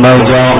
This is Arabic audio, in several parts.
ونزعنا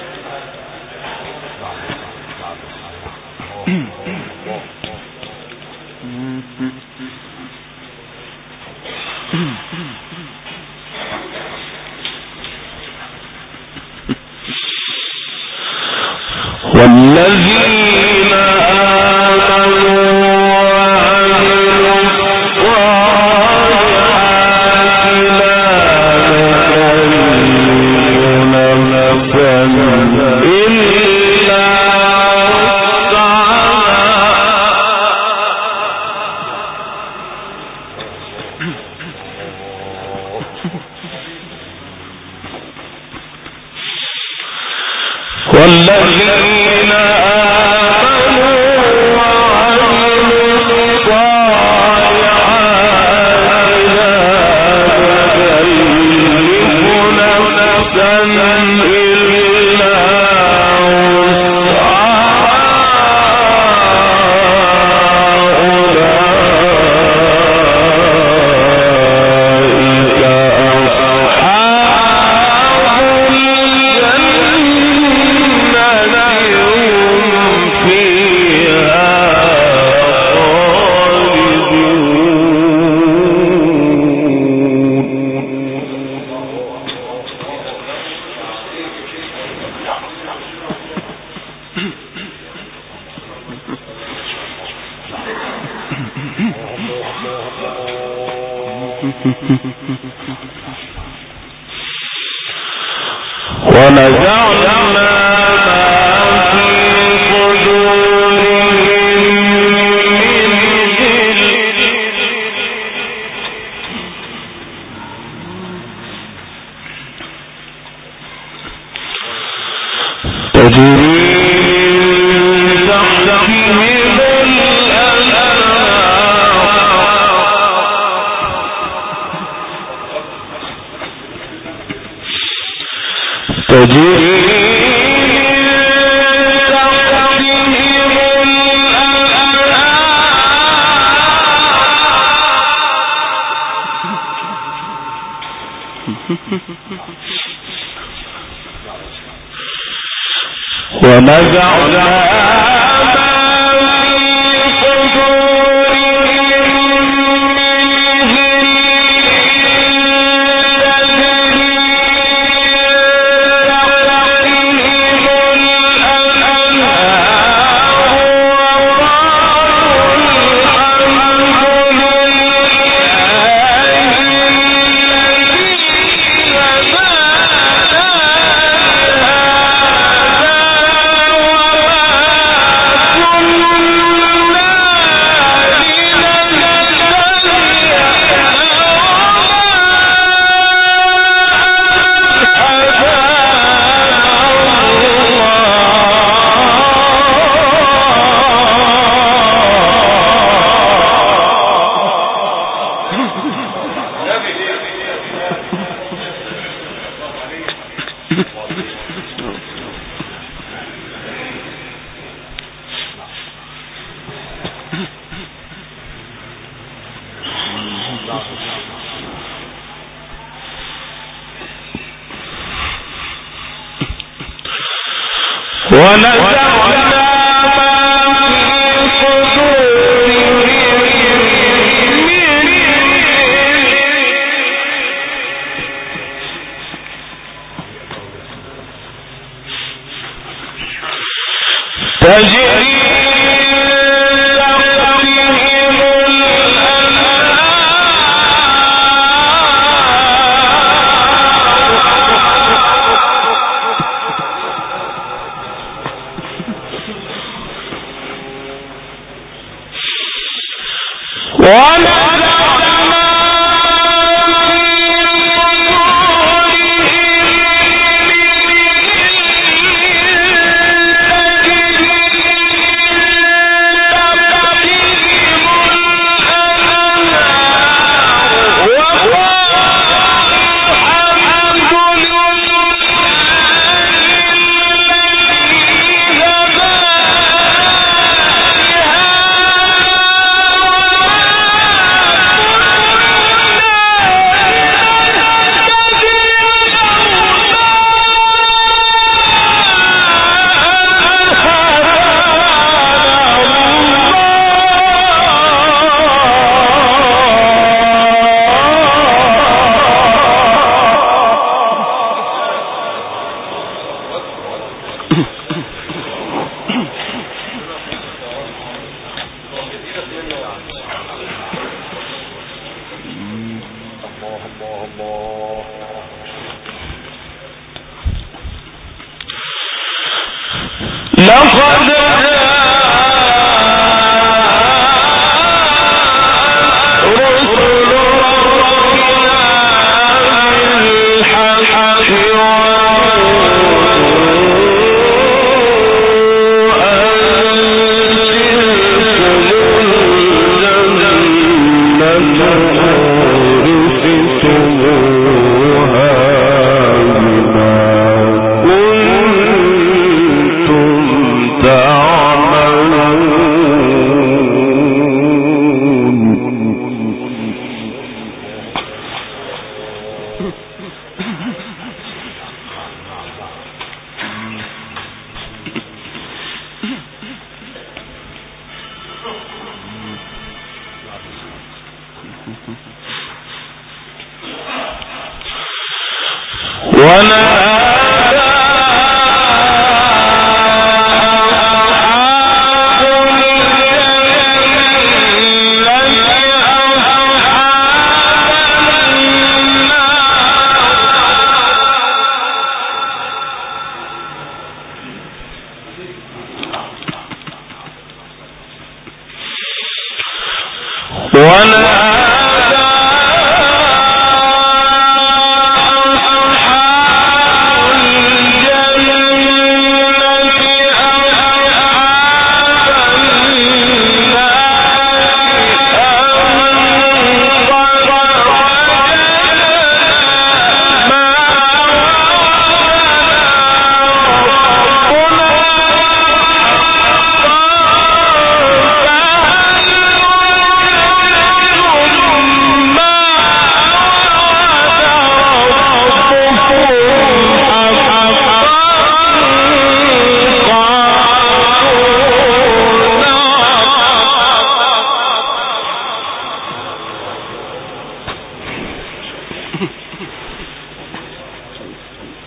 ونزع فجعل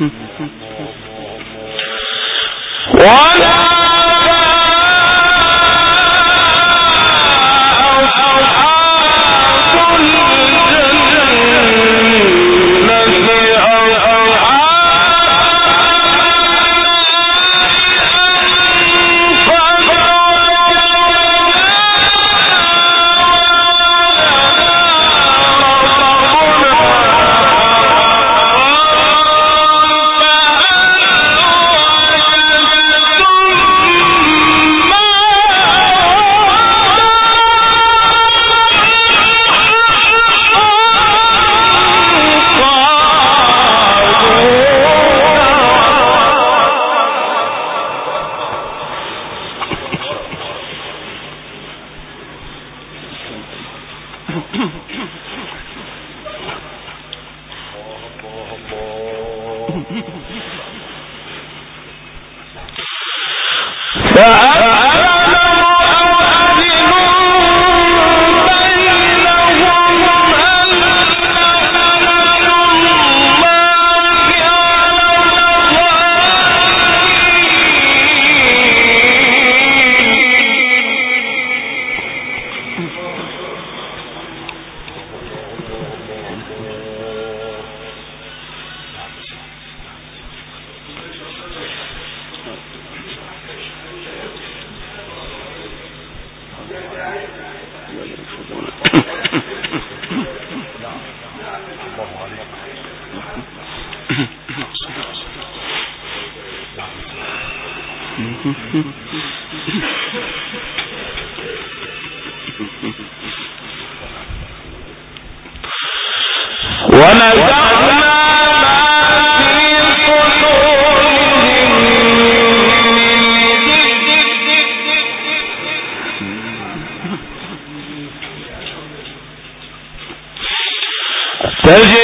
Mm-hmm. one tells you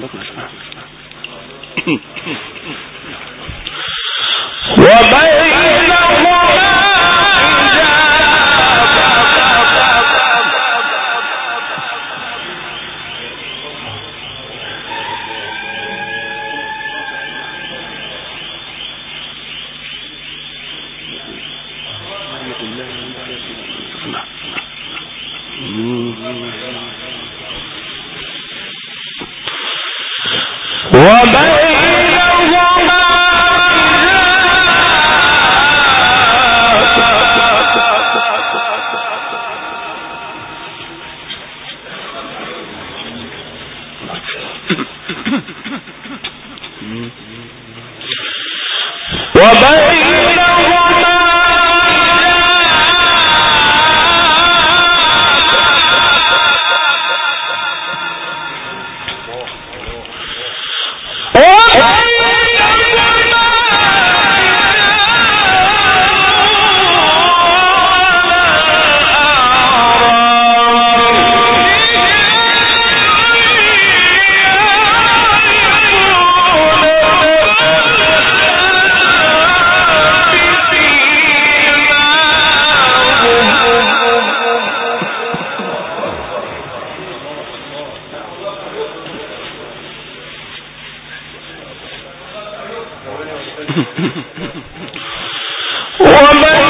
تعلق رکھنا وہ میں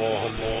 الله الله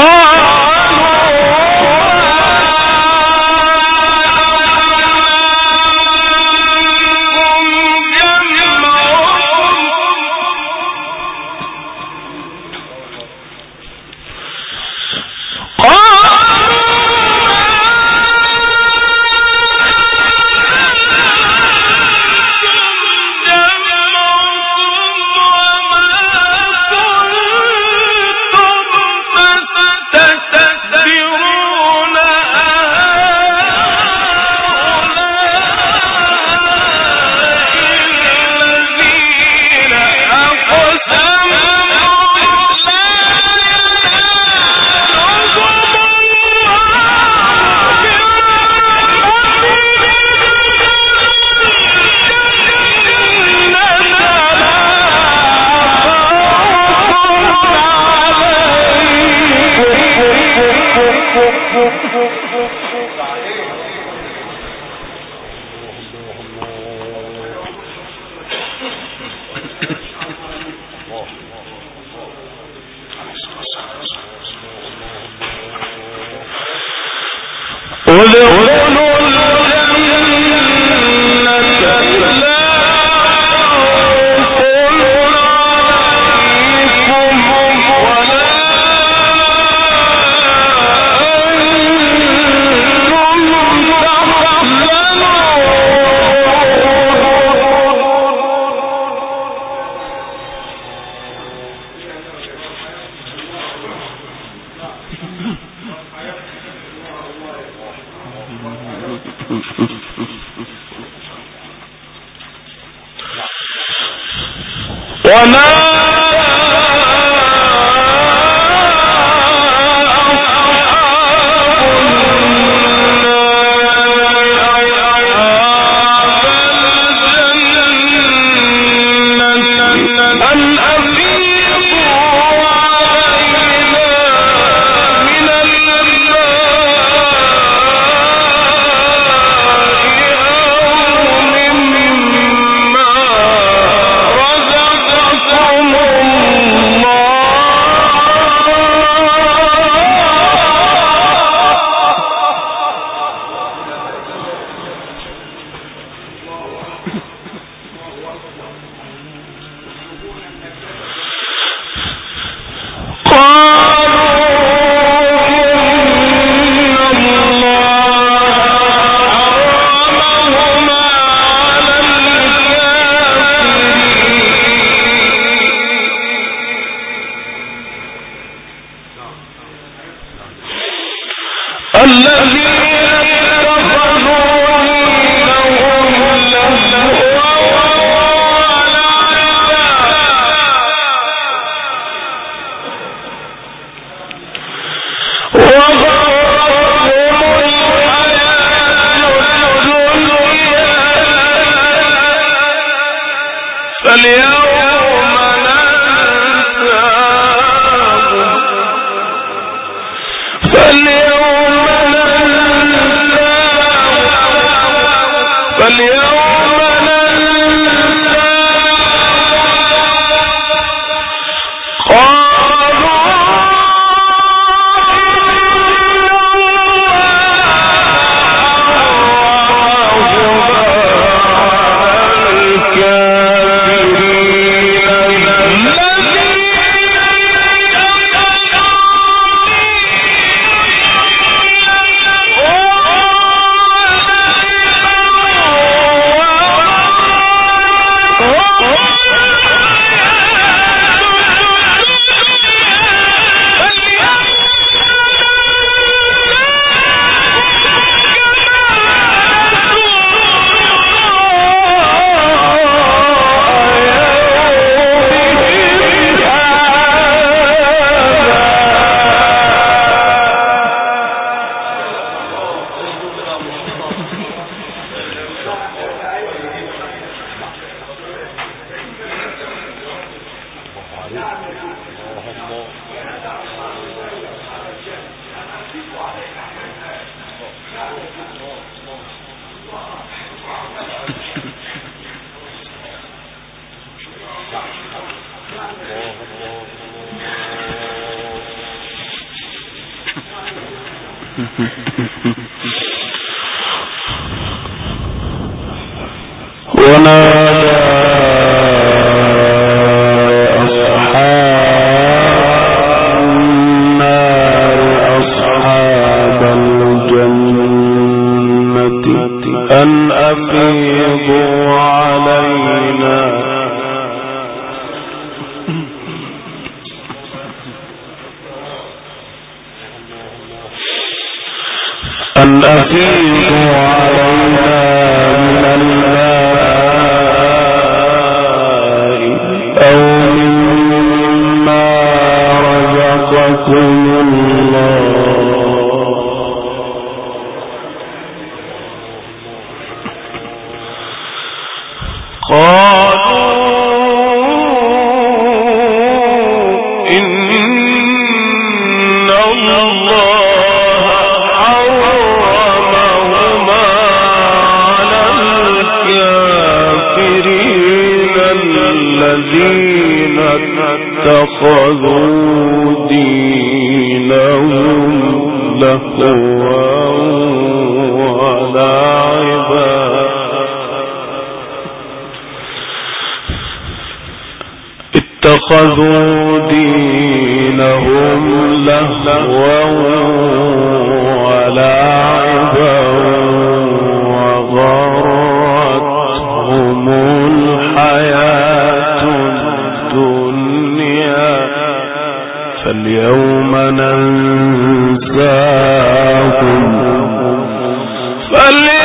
Oh! قال اتخذوا دينهم لهوا ولعبا وغرتهم الحياة الدنيا. فاليوم ننساهم. فاليوم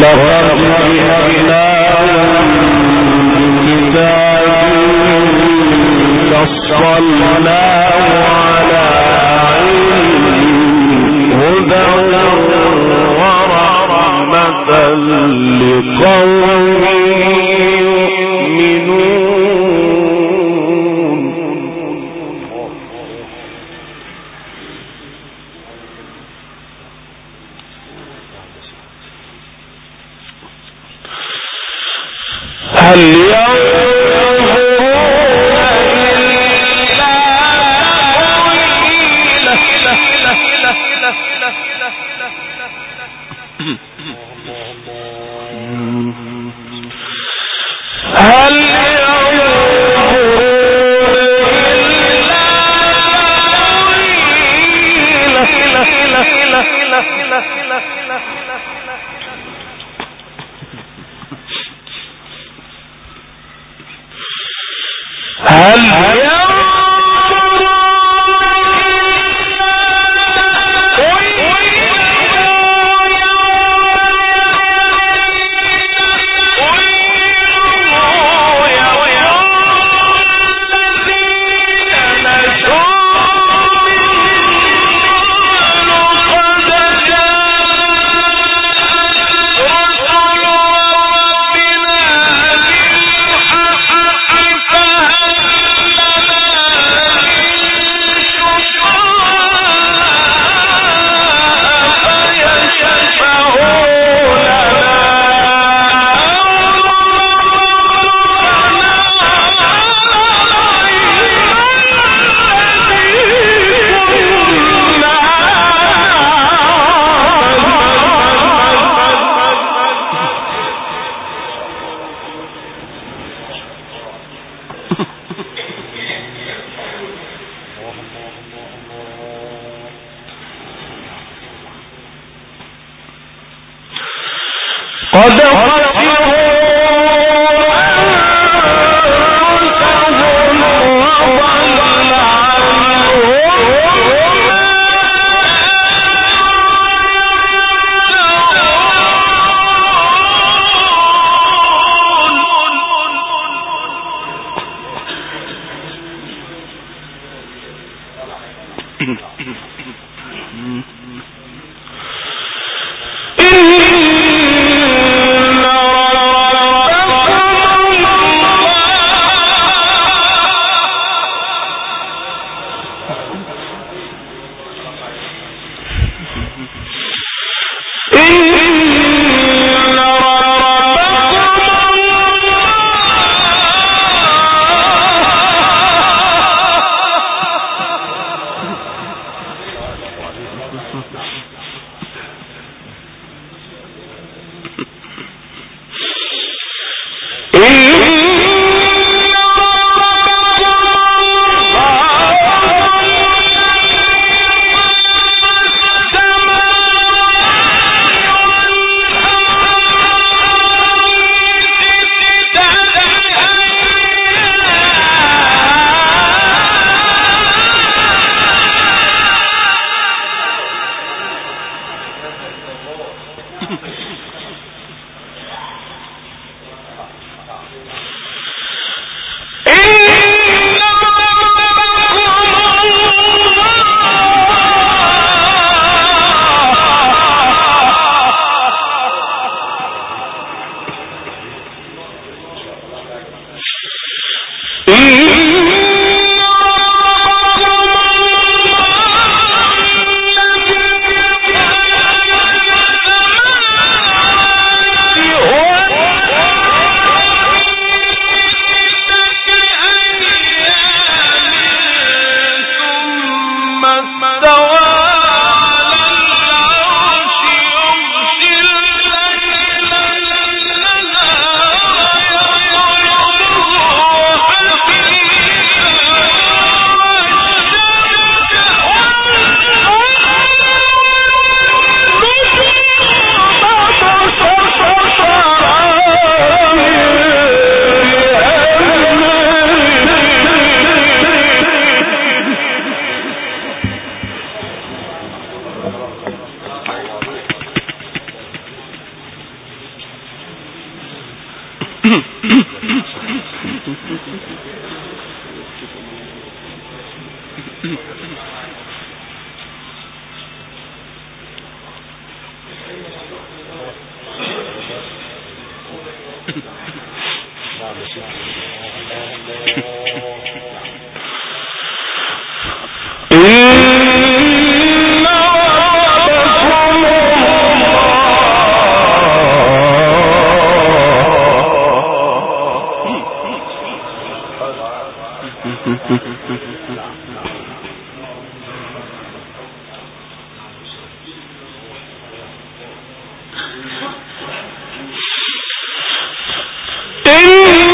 خلق tem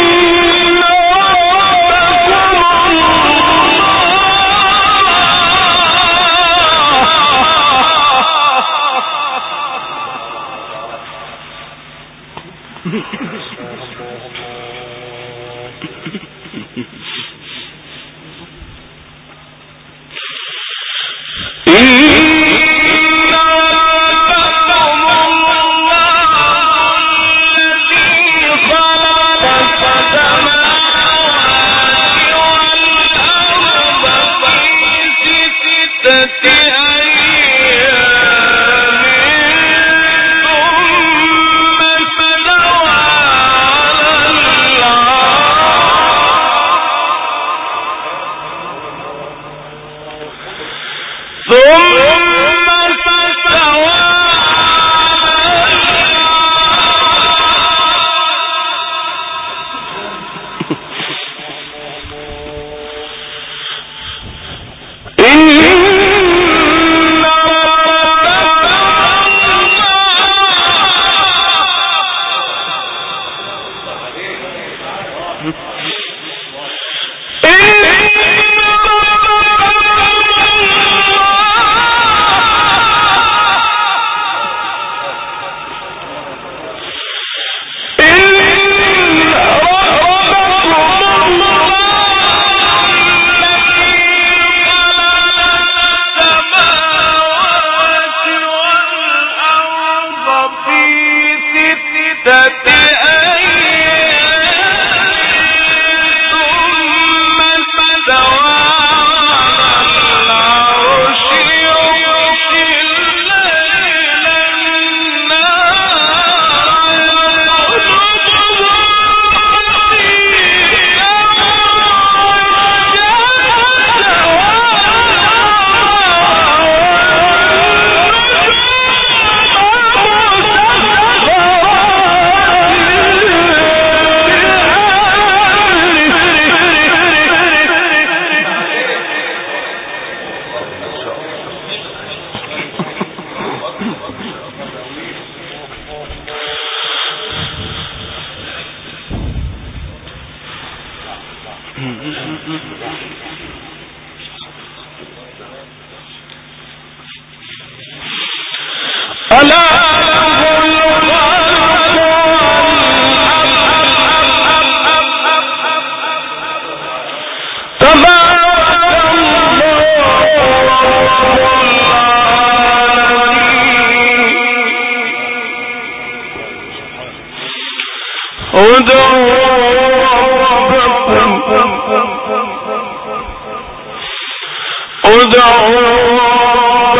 ودعوا